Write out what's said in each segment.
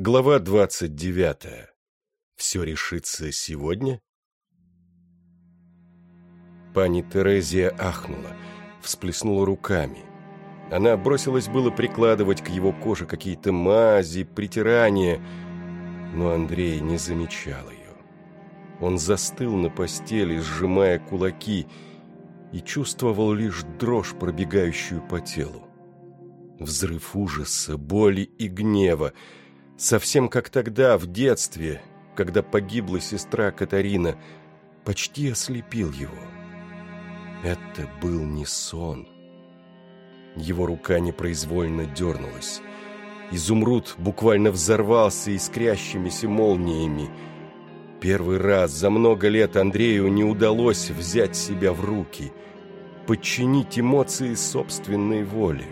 Глава двадцать девятая. Все решится сегодня? Пани Терезия ахнула, всплеснула руками. Она бросилась было прикладывать к его коже какие-то мази, притирания, но Андрей не замечал ее. Он застыл на постели, сжимая кулаки, и чувствовал лишь дрожь, пробегающую по телу. Взрыв ужаса, боли и гнева, совсем как тогда, в детстве, когда погибла сестра Катарина, почти ослепил его. Это был не сон. Его рука непроизвольно дернулась. Изумруд буквально взорвался искрящимися молниями. Первый раз за много лет Андрею не удалось взять себя в руки, подчинить эмоции собственной воле.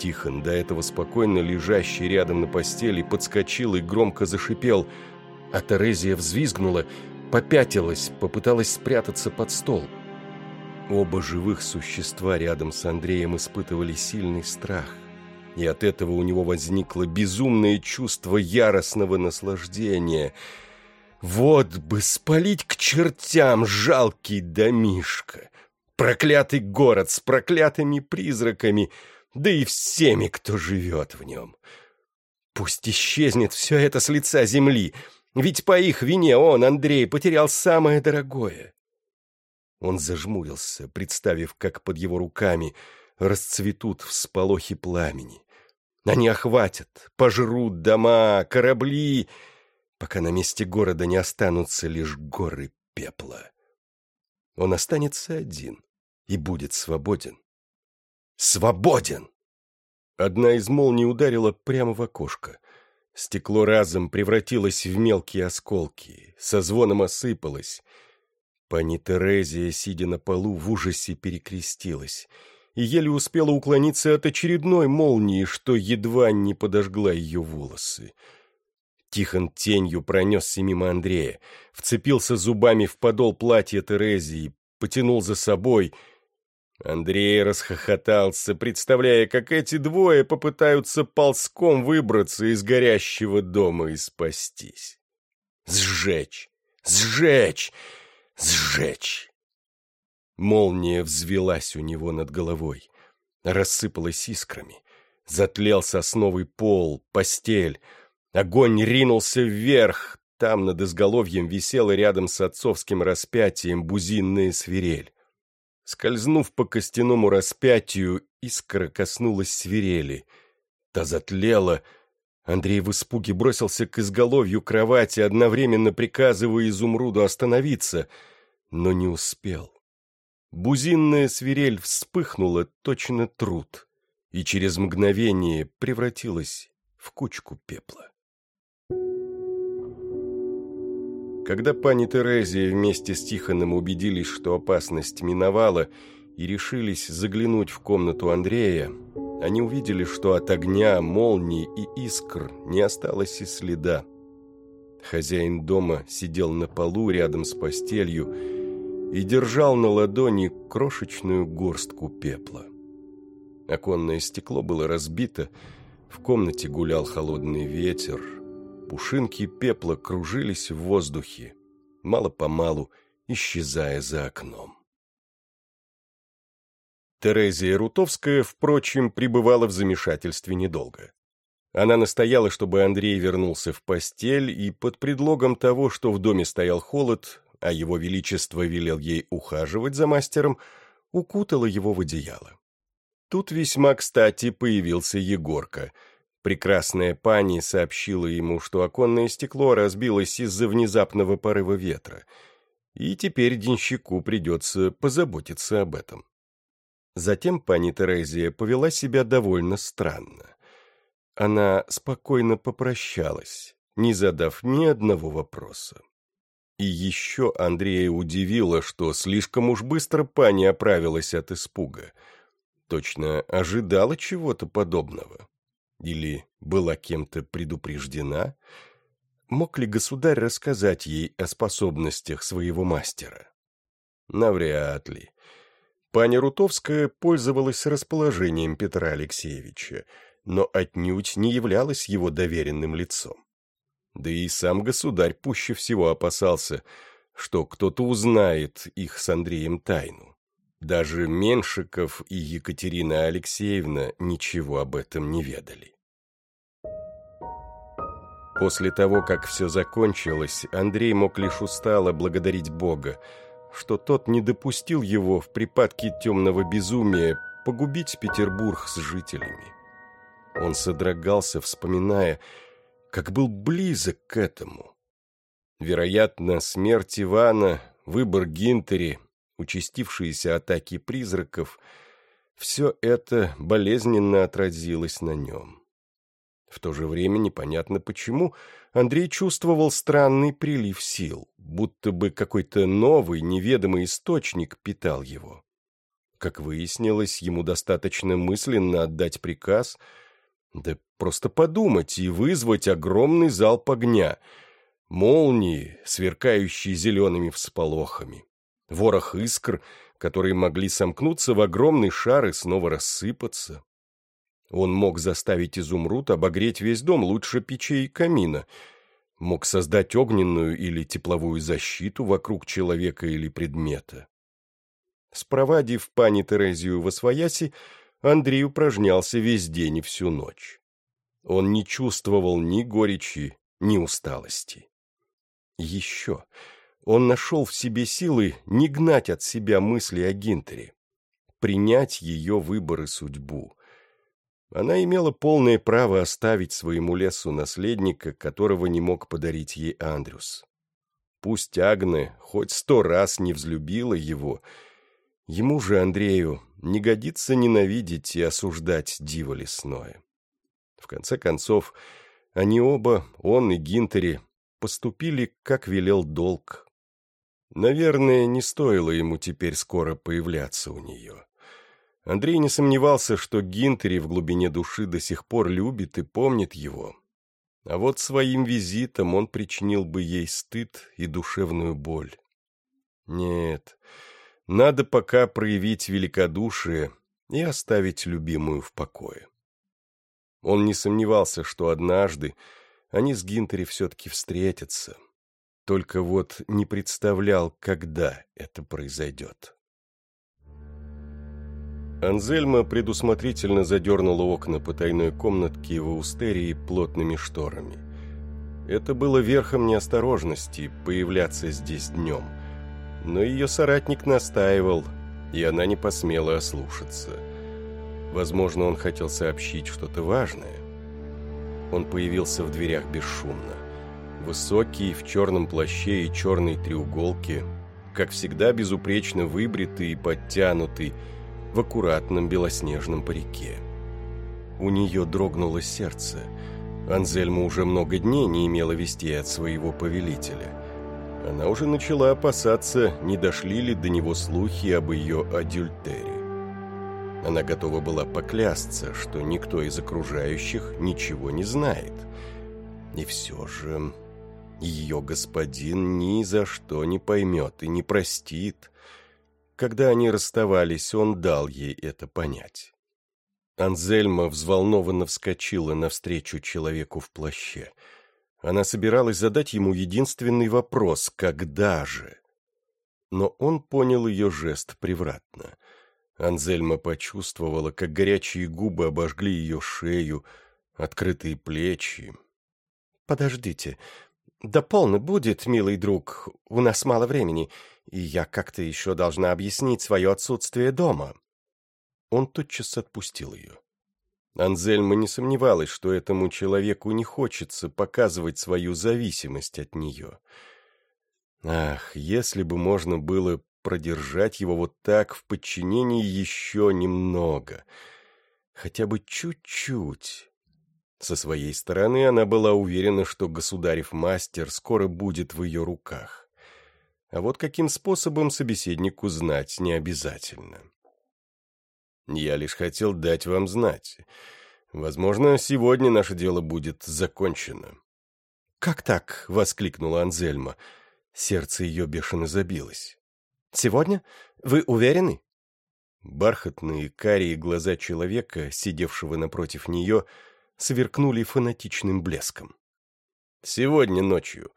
Тихон, до этого спокойно лежащий рядом на постели, подскочил и громко зашипел, а Терезия взвизгнула, попятилась, попыталась спрятаться под стол. Оба живых существа рядом с Андреем испытывали сильный страх, и от этого у него возникло безумное чувство яростного наслаждения. Вот бы спалить к чертям жалкий домишко! Проклятый город с проклятыми призраками — да и всеми, кто живет в нем. Пусть исчезнет все это с лица земли, ведь по их вине он, Андрей, потерял самое дорогое. Он зажмурился, представив, как под его руками расцветут всполохи пламени. Они охватят, пожрут дома, корабли, пока на месте города не останутся лишь горы пепла. Он останется один и будет свободен свободен!» Одна из молний ударила прямо в окошко. Стекло разом превратилось в мелкие осколки, со звоном осыпалось. Пани Терезия, сидя на полу, в ужасе перекрестилась и еле успела уклониться от очередной молнии, что едва не подожгла ее волосы. Тихон тенью пронесся мимо Андрея, вцепился зубами в подол платья Терезии, потянул за собой — Андрей расхохотался, представляя, как эти двое попытаются ползком выбраться из горящего дома и спастись. Сжечь! Сжечь! Сжечь! Молния взвелась у него над головой, рассыпалась искрами. Затлел сосновый пол, постель. Огонь ринулся вверх. Там над изголовьем висела рядом с отцовским распятием бузинная свирель. Скользнув по костяному распятию, искра коснулась свирели. Та затлела. Андрей в испуге бросился к изголовью кровати, одновременно приказывая изумруду остановиться, но не успел. Бузинная свирель вспыхнула точно труд и через мгновение превратилась в кучку пепла. Когда пани Терезия вместе с Тихоном убедились, что опасность миновала, и решились заглянуть в комнату Андрея, они увидели, что от огня, молний и искр не осталось и следа. Хозяин дома сидел на полу рядом с постелью и держал на ладони крошечную горстку пепла. Оконное стекло было разбито, в комнате гулял холодный ветер – Пушинки пепла кружились в воздухе, мало-помалу исчезая за окном. Терезия Рутовская, впрочем, пребывала в замешательстве недолго. Она настояла, чтобы Андрей вернулся в постель, и под предлогом того, что в доме стоял холод, а его величество велел ей ухаживать за мастером, укутала его в одеяло. Тут весьма кстати появился Егорка — Прекрасная пани сообщила ему, что оконное стекло разбилось из-за внезапного порыва ветра, и теперь денщику придется позаботиться об этом. Затем пани Терезия повела себя довольно странно. Она спокойно попрощалась, не задав ни одного вопроса. И еще Андрея удивило, что слишком уж быстро пани оправилась от испуга. Точно ожидала чего-то подобного. Или была кем-то предупреждена? Мог ли государь рассказать ей о способностях своего мастера? Навряд ли. Паня Рутовская пользовалась расположением Петра Алексеевича, но отнюдь не являлась его доверенным лицом. Да и сам государь пуще всего опасался, что кто-то узнает их с Андреем тайну. Даже Меншиков и Екатерина Алексеевна ничего об этом не ведали. После того, как все закончилось, Андрей мог лишь устало благодарить Бога, что тот не допустил его в припадке темного безумия погубить Петербург с жителями. Он содрогался, вспоминая, как был близок к этому. Вероятно, смерть Ивана, выбор Гинтери, участившиеся атаки призраков — все это болезненно отразилось на нем. В то же время непонятно почему Андрей чувствовал странный прилив сил, будто бы какой-то новый, неведомый источник питал его. Как выяснилось, ему достаточно мысленно отдать приказ, да просто подумать и вызвать огромный залп огня, молнии, сверкающие зелеными всполохами, ворох искр, которые могли сомкнуться в огромный шар и снова рассыпаться. Он мог заставить изумруд обогреть весь дом лучше печей и камина, мог создать огненную или тепловую защиту вокруг человека или предмета. Спровадив пани Терезию во свояси, Андрей упражнялся весь день и всю ночь. Он не чувствовал ни горечи, ни усталости. Еще он нашел в себе силы не гнать от себя мысли о Гинтере, принять ее выбор и судьбу, она имела полное право оставить своему лесу наследника, которого не мог подарить ей Андрюс. Пусть Агне хоть сто раз не взлюбила его, ему же, Андрею, не годится ненавидеть и осуждать диво лесное. В конце концов, они оба, он и Гинтери, поступили, как велел долг. Наверное, не стоило ему теперь скоро появляться у нее. Андрей не сомневался, что Гинтери в глубине души до сих пор любит и помнит его. А вот своим визитом он причинил бы ей стыд и душевную боль. Нет, надо пока проявить великодушие и оставить любимую в покое. Он не сомневался, что однажды они с Гинтери все-таки встретятся. Только вот не представлял, когда это произойдет. Анзельма предусмотрительно задернула окна потайной комнатки в Аустерии плотными шторами. Это было верхом неосторожности появляться здесь днем. Но ее соратник настаивал, и она не посмела ослушаться. Возможно, он хотел сообщить что-то важное. Он появился в дверях бесшумно. Высокий, в черном плаще и черной треуголке, как всегда безупречно выбритый и подтянутый, в аккуратном белоснежном парике. У нее дрогнуло сердце. Анзельма уже много дней не имела вести от своего повелителя. Она уже начала опасаться, не дошли ли до него слухи об ее адюльтере. Она готова была поклясться, что никто из окружающих ничего не знает. И все же ее господин ни за что не поймет и не простит, когда они расставались, он дал ей это понять. Анзельма взволнованно вскочила навстречу человеку в плаще. Она собиралась задать ему единственный вопрос «Когда же?». Но он понял ее жест превратно. Анзельма почувствовала, как горячие губы обожгли ее шею, открытые плечи. «Подождите. Да полно будет, милый друг. У нас мало времени и я как-то еще должна объяснить свое отсутствие дома». Он тотчас отпустил ее. Анзельма не сомневалась, что этому человеку не хочется показывать свою зависимость от нее. Ах, если бы можно было продержать его вот так в подчинении еще немного, хотя бы чуть-чуть. Со своей стороны она была уверена, что государев мастер скоро будет в ее руках. А вот каким способом собеседнику знать не обязательно. Я лишь хотел дать вам знать. Возможно, сегодня наше дело будет закончено. «Как так?» — воскликнула Анзельма. Сердце ее бешено забилось. «Сегодня? Вы уверены?» Бархатные карие глаза человека, сидевшего напротив нее, сверкнули фанатичным блеском. «Сегодня ночью.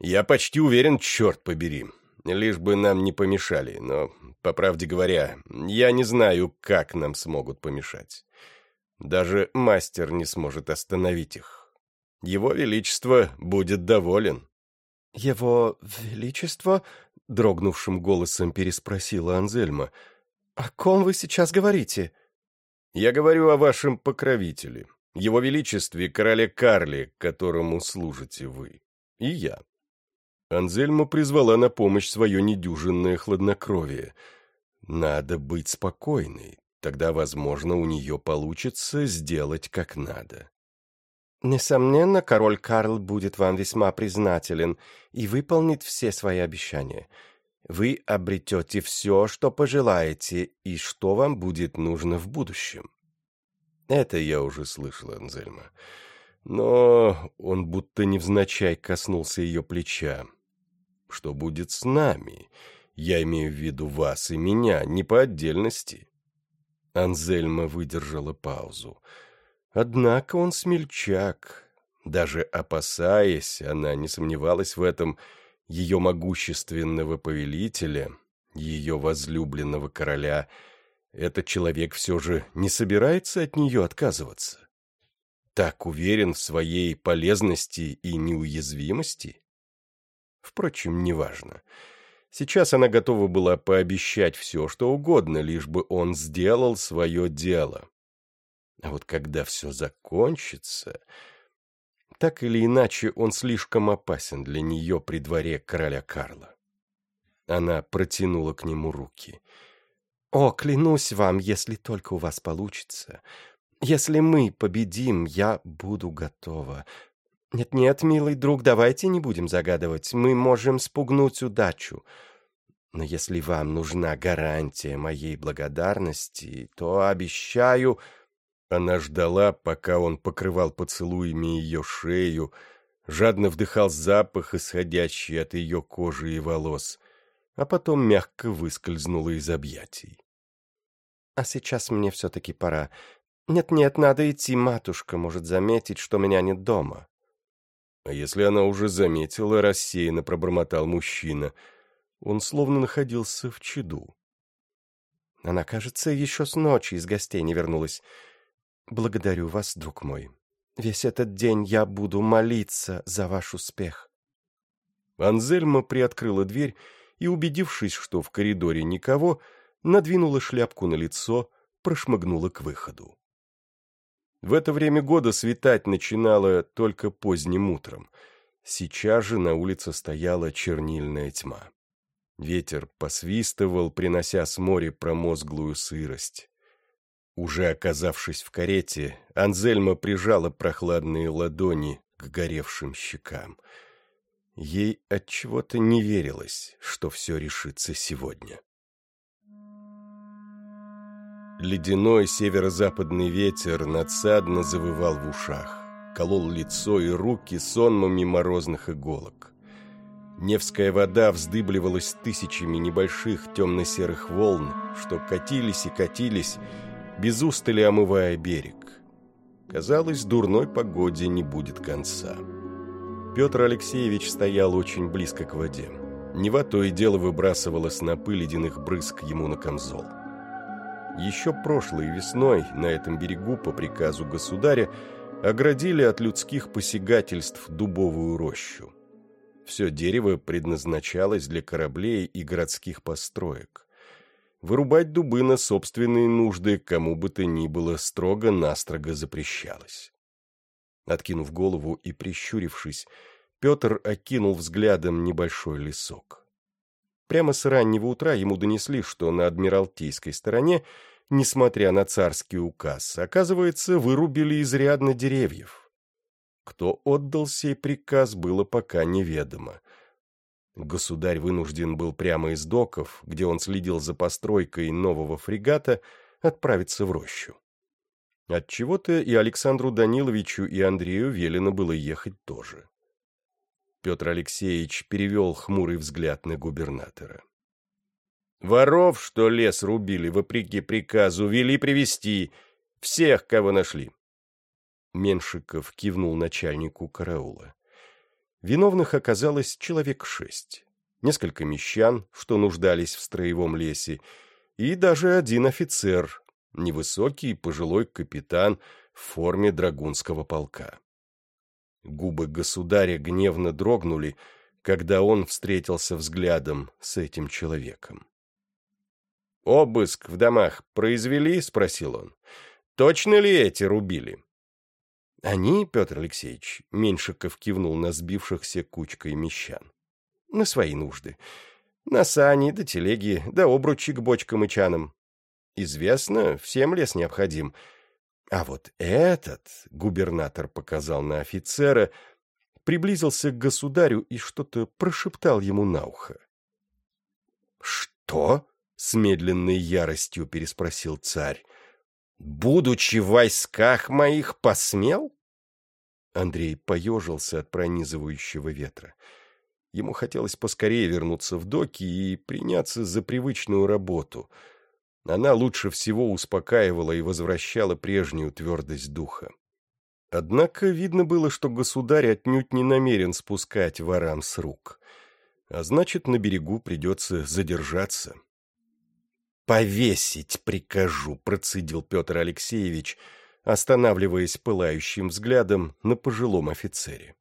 Я почти уверен, черт побери. Лишь бы нам не помешали, но, по правде говоря, я не знаю, как нам смогут помешать. Даже мастер не сможет остановить их. Его Величество будет доволен». «Его Величество?» — дрогнувшим голосом переспросила Анзельма — «О ком вы сейчас говорите?» «Я говорю о вашем покровителе, его величестве короле Карле, которому служите вы, и я». Анзельма призвала на помощь свое недюжинное хладнокровие. «Надо быть спокойной, тогда, возможно, у нее получится сделать как надо». «Несомненно, король Карл будет вам весьма признателен и выполнит все свои обещания вы обретете все, что пожелаете, и что вам будет нужно в будущем. Это я уже слышал, Анзельма. Но он будто невзначай коснулся ее плеча. Что будет с нами? Я имею в виду вас и меня, не по отдельности. Анзельма выдержала паузу. Однако он смельчак. Даже опасаясь, она не сомневалась в этом, — ее могущественного повелителя, ее возлюбленного короля, этот человек все же не собирается от нее отказываться? Так уверен в своей полезности и неуязвимости? Впрочем, неважно. Сейчас она готова была пообещать все, что угодно, лишь бы он сделал свое дело. А вот когда все закончится, так или иначе, он слишком опасен для нее при дворе короля Карла. Она протянула к нему руки. «О, клянусь вам, если только у вас получится. Если мы победим, я буду готова. Нет-нет, милый друг, давайте не будем загадывать. Мы можем спугнуть удачу. Но если вам нужна гарантия моей благодарности, то обещаю...» Она ждала, пока он покрывал поцелуями ее шею, жадно вдыхал запах, исходящий от ее кожи и волос, а потом мягко выскользнула из объятий. «А сейчас мне все-таки пора. Нет-нет, надо идти, матушка может заметить, что меня нет дома». А если она уже заметила, рассеянно пробормотал мужчина. Он словно находился в чаду. Она, кажется, еще с ночи из гостей не вернулась. Благодарю вас, друг мой. Весь этот день я буду молиться за ваш успех. Анзельма приоткрыла дверь и, убедившись, что в коридоре никого, надвинула шляпку на лицо, прошмыгнула к выходу. В это время года светать начинало только поздним утром. Сейчас же на улице стояла чернильная тьма. Ветер посвистывал, принося с моря промозглую сырость. Уже оказавшись в карете, Анзельма прижала прохладные ладони к горевшим щекам. Ей от чего то не верилось, что все решится сегодня. Ледяной северо-западный ветер надсадно завывал в ушах, колол лицо и руки сонмами морозных иголок. Невская вода вздыбливалась тысячами небольших темно-серых волн, что катились и катились, без устали омывая берег. Казалось, дурной погоде не будет конца. Петр Алексеевич стоял очень близко к воде. Нева то и дело выбрасывала снопы ледяных брызг ему на камзол. Еще прошлой весной на этом берегу по приказу государя оградили от людских посягательств дубовую рощу. Все дерево предназначалось для кораблей и городских построек. Вырубать дубы на собственные нужды кому бы то ни было строго-настрого запрещалось. Откинув голову и прищурившись, Петр окинул взглядом небольшой лесок. Прямо с раннего утра ему донесли, что на Адмиралтейской стороне, несмотря на царский указ, оказывается, вырубили изрядно деревьев. Кто отдал сей приказ, было пока неведомо. Государь вынужден был прямо из доков, где он следил за постройкой нового фрегата, отправиться в рощу. Отчего-то и Александру Даниловичу, и Андрею велено было ехать тоже. Петр Алексеевич перевел хмурый взгляд на губернатора. Воров, что лес рубили, вопреки приказу, вели привести всех, кого нашли. Меншиков кивнул начальнику караула. Виновных оказалось человек шесть. Несколько мещан, что нуждались в строевом лесе, и даже один офицер, невысокий пожилой капитан в форме драгунского полка. Губы государя гневно дрогнули, когда он встретился взглядом с этим человеком. «Обыск в домах произвели?» — спросил он. «Точно ли эти рубили?» Они, Петр Алексеевич, Меньшиков кивнул на сбившихся кучкой мещан. На свои нужды. На сани, да телеги, да обручи к бочкам и чанам. Известно, всем лес необходим. А вот этот, губернатор показал на офицера, приблизился к государю и что-то прошептал ему на ухо. «Что?» — с медленной яростью переспросил царь будучи в войсках моих, посмел? Андрей поежился от пронизывающего ветра. Ему хотелось поскорее вернуться в доки и приняться за привычную работу. Она лучше всего успокаивала и возвращала прежнюю твердость духа. Однако видно было, что государь отнюдь не намерен спускать ворам с рук. А значит, на берегу придется задержаться. «Повесить прикажу», — процедил Петр Алексеевич, останавливаясь пылающим взглядом на пожилом офицере.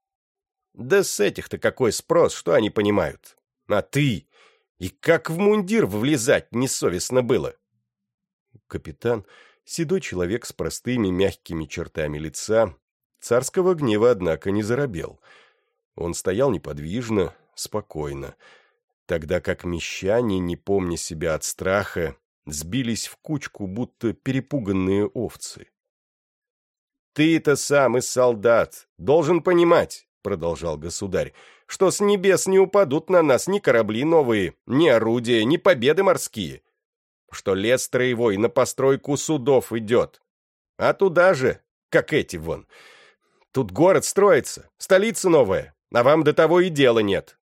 «Да с этих-то какой спрос, что они понимают? А ты? И как в мундир влезать несовестно было?» Капитан, седой человек с простыми мягкими чертами лица, царского гнева, однако, не заробел. Он стоял неподвижно, спокойно, — тогда как мещане, не помня себя от страха, сбились в кучку, будто перепуганные овцы. «Ты-то сам из солдат, должен понимать», — продолжал государь, «что с небес не упадут на нас ни корабли новые, ни орудия, ни победы морские, что лес строевой на постройку судов идет, а туда же, как эти вон. Тут город строится, столица новая, а вам до того и дела нет.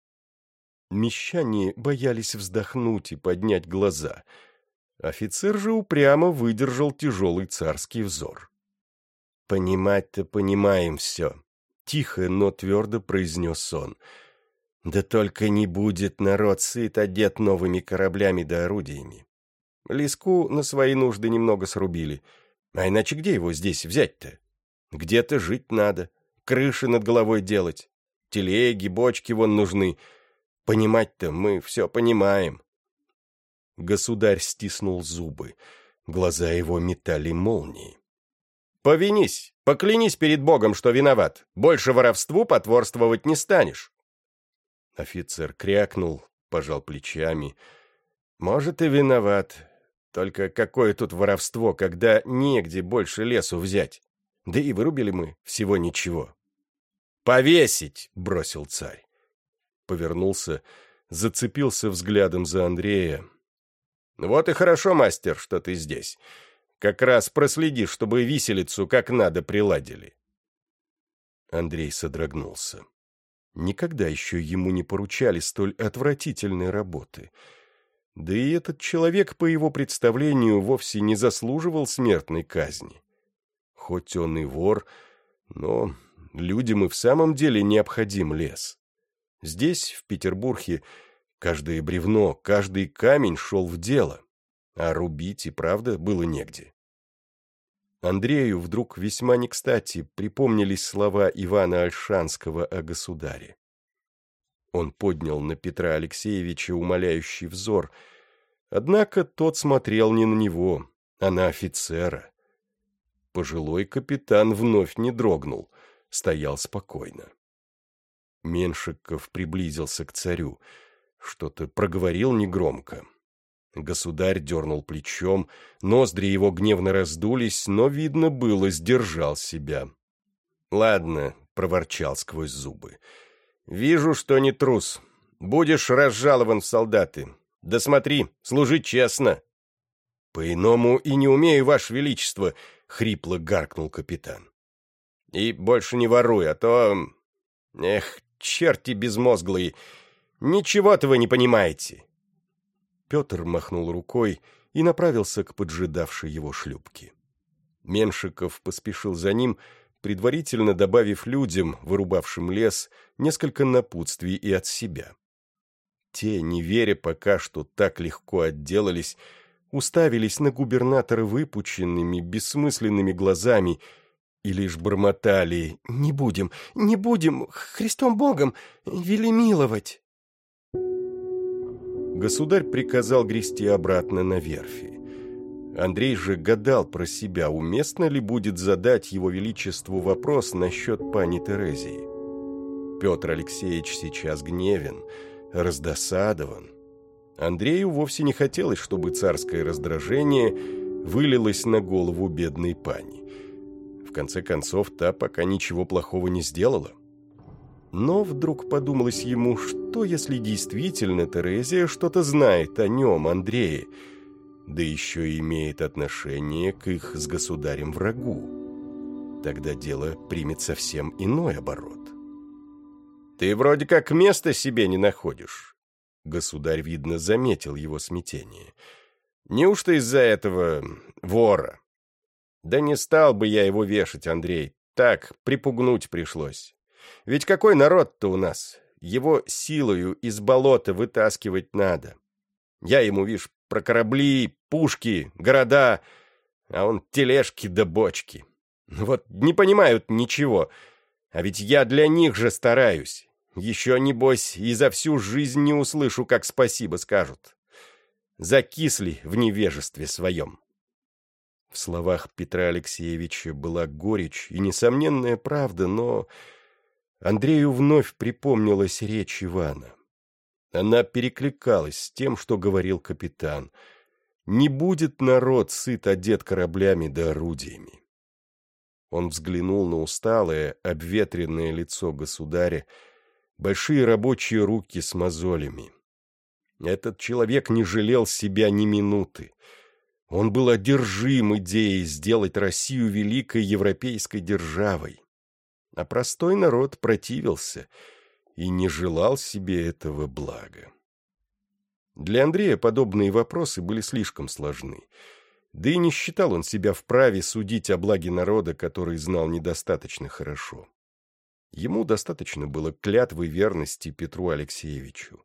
Мещане боялись вздохнуть и поднять глаза. Офицер же упрямо выдержал тяжелый царский взор. «Понимать-то понимаем все», — тихо, но твердо произнес он. «Да только не будет народ сыт одет новыми кораблями да орудиями. Лиску на свои нужды немного срубили. А иначе где его здесь взять-то? Где-то жить надо, крыши над головой делать. Телеги, бочки вон нужны, Понимать-то мы все понимаем. Государь стиснул зубы. Глаза его метали молнии. «Повинись, поклянись перед Богом, что виноват. Больше воровству потворствовать не станешь». Офицер крякнул, пожал плечами. «Может, и виноват. Только какое тут воровство, когда негде больше лесу взять? Да и вырубили мы всего ничего». «Повесить!» — бросил царь повернулся, зацепился взглядом за Андрея. «Вот и хорошо, мастер, что ты здесь. Как раз проследи, чтобы виселицу как надо приладили». Андрей содрогнулся. Никогда еще ему не поручали столь отвратительной работы. Да и этот человек, по его представлению, вовсе не заслуживал смертной казни. Хоть он и вор, но людям и в самом деле необходим лес. Здесь, в Петербурге, каждое бревно, каждый камень шел в дело, а рубить и правда было негде. Андрею вдруг весьма не кстати припомнились слова Ивана Альшанского о государе. Он поднял на Петра Алексеевича умоляющий взор, однако тот смотрел не на него, а на офицера. Пожилой капитан вновь не дрогнул, стоял спокойно. Меншиков приблизился к царю. Что-то проговорил негромко. Государь дернул плечом, ноздри его гневно раздулись, но, видно было, сдержал себя. «Ладно», — проворчал сквозь зубы. «Вижу, что не трус. Будешь разжалован в солдаты. Да смотри, служи честно». «По-иному и не умею, Ваше Величество», — хрипло гаркнул капитан. «И больше не воруй, а то... Эх, черти безмозглые! Ничего-то вы не понимаете!» Петр махнул рукой и направился к поджидавшей его шлюпке. Меншиков поспешил за ним, предварительно добавив людям, вырубавшим лес, несколько напутствий и от себя. Те, не веря пока, что так легко отделались, уставились на губернатора выпученными, бессмысленными глазами и лишь бормотали «Не будем, не будем, Христом Богом, вели миловать!» Государь приказал грести обратно на верфи. Андрей же гадал про себя, уместно ли будет задать его величеству вопрос насчет пани Терезии. Петр Алексеевич сейчас гневен, раздосадован. Андрею вовсе не хотелось, чтобы царское раздражение вылилось на голову бедной пани. В конце концов, та пока ничего плохого не сделала. Но вдруг подумалось ему, что если действительно Терезия что-то знает о нем, Андрее, да еще и имеет отношение к их с государем врагу. Тогда дело примет совсем иной оборот. «Ты вроде как места себе не находишь». Государь, видно, заметил его смятение. «Неужто из-за этого вора?» «Да не стал бы я его вешать, Андрей. Так, припугнуть пришлось. Ведь какой народ-то у нас? Его силою из болота вытаскивать надо. Я ему, видишь, про корабли, пушки, города, а он тележки да бочки. Вот не понимают ничего, а ведь я для них же стараюсь. Еще, небось, и за всю жизнь не услышу, как спасибо скажут. Закисли в невежестве своем. В словах Петра Алексеевича была горечь и несомненная правда, но Андрею вновь припомнилась речь Ивана. Она перекликалась с тем, что говорил капитан. «Не будет народ сыт одет кораблями да орудиями». Он взглянул на усталое, обветренное лицо государя, большие рабочие руки с мозолями. Этот человек не жалел себя ни минуты. Он был одержим идеей сделать Россию великой европейской державой. А простой народ противился — и не желал себе этого блага. Для Андрея подобные вопросы были слишком сложны, да и не считал он себя вправе судить о благе народа, который знал недостаточно хорошо. Ему достаточно было клятвы верности Петру Алексеевичу.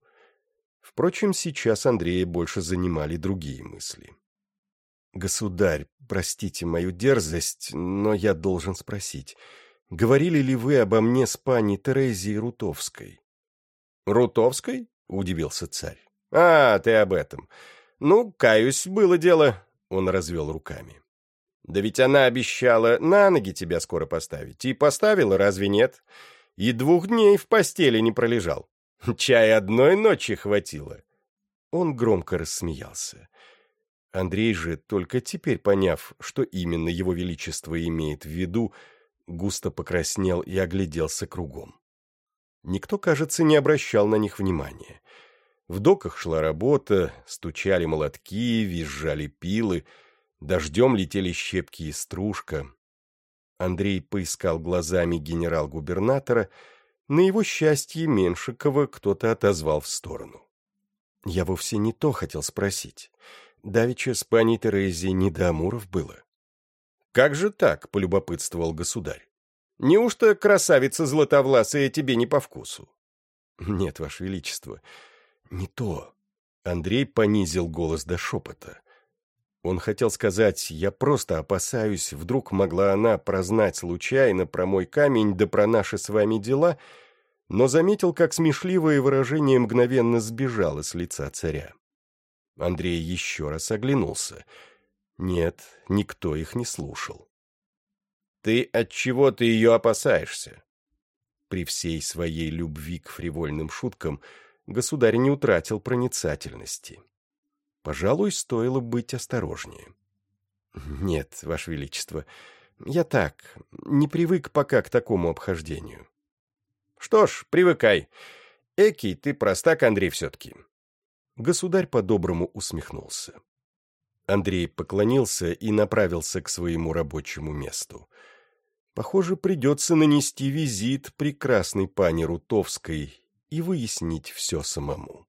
Впрочем, сейчас Андрея больше занимали другие мысли. «Государь, простите мою дерзость, но я должен спросить, говорили ли вы обо мне с пани Терезией Рутовской?» «Рутовской?» — удивился царь. «А, ты об этом. Ну, каюсь, было дело». Он развел руками. «Да ведь она обещала на ноги тебя скоро поставить. И поставила, разве нет? И двух дней в постели не пролежал. Чай одной ночи хватило». Он громко рассмеялся. Андрей же, только теперь поняв, что именно его величество имеет в виду, густо покраснел и огляделся кругом. Никто, кажется, не обращал на них внимания. В доках шла работа, стучали молотки, визжали пилы, дождем летели щепки и стружка. Андрей поискал глазами генерал-губернатора, на его счастье Меншикова кто-то отозвал в сторону. Я вовсе не то хотел спросить. Давеча с паней Терезией не до Амуров было. «Как же так?» — полюбопытствовал государь. «Неужто красавица златовласая тебе не по вкусу?» «Нет, Ваше Величество, не то». Андрей понизил голос до шепота. Он хотел сказать, я просто опасаюсь, вдруг могла она прознать случайно про мой камень да про наши с вами дела, но заметил, как смешливое выражение мгновенно сбежало с лица царя. Андрей еще раз оглянулся — нет, никто их не слушал. «Ты от чего ты ее опасаешься?» При всей своей любви к фривольным шуткам государь не утратил проницательности. Пожалуй, стоило быть осторожнее. «Нет, Ваше Величество, я так, не привык пока к такому обхождению». «Что ж, привыкай. Экий, ты простак, Андрей, все-таки». Государь по-доброму усмехнулся. Андрей поклонился и направился к своему рабочему месту. Похоже, придется нанести визит прекрасной пане Рутовской и выяснить все самому.